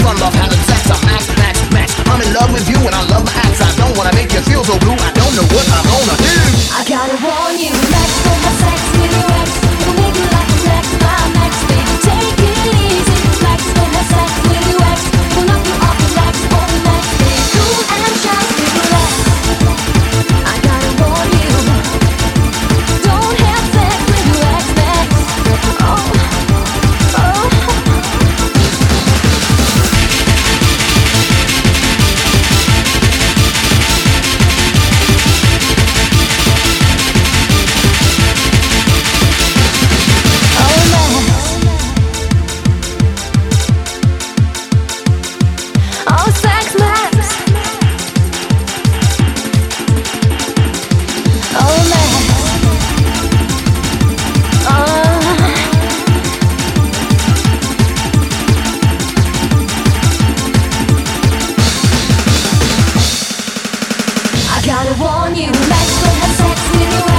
love having sex. I'm max, max, max. I'm in love with you and I love my ass. I don't wanna make you feel so blue. I don't know what I'm gonna do. gotta warn you, let's go have sex with you.